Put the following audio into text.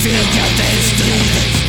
feel your days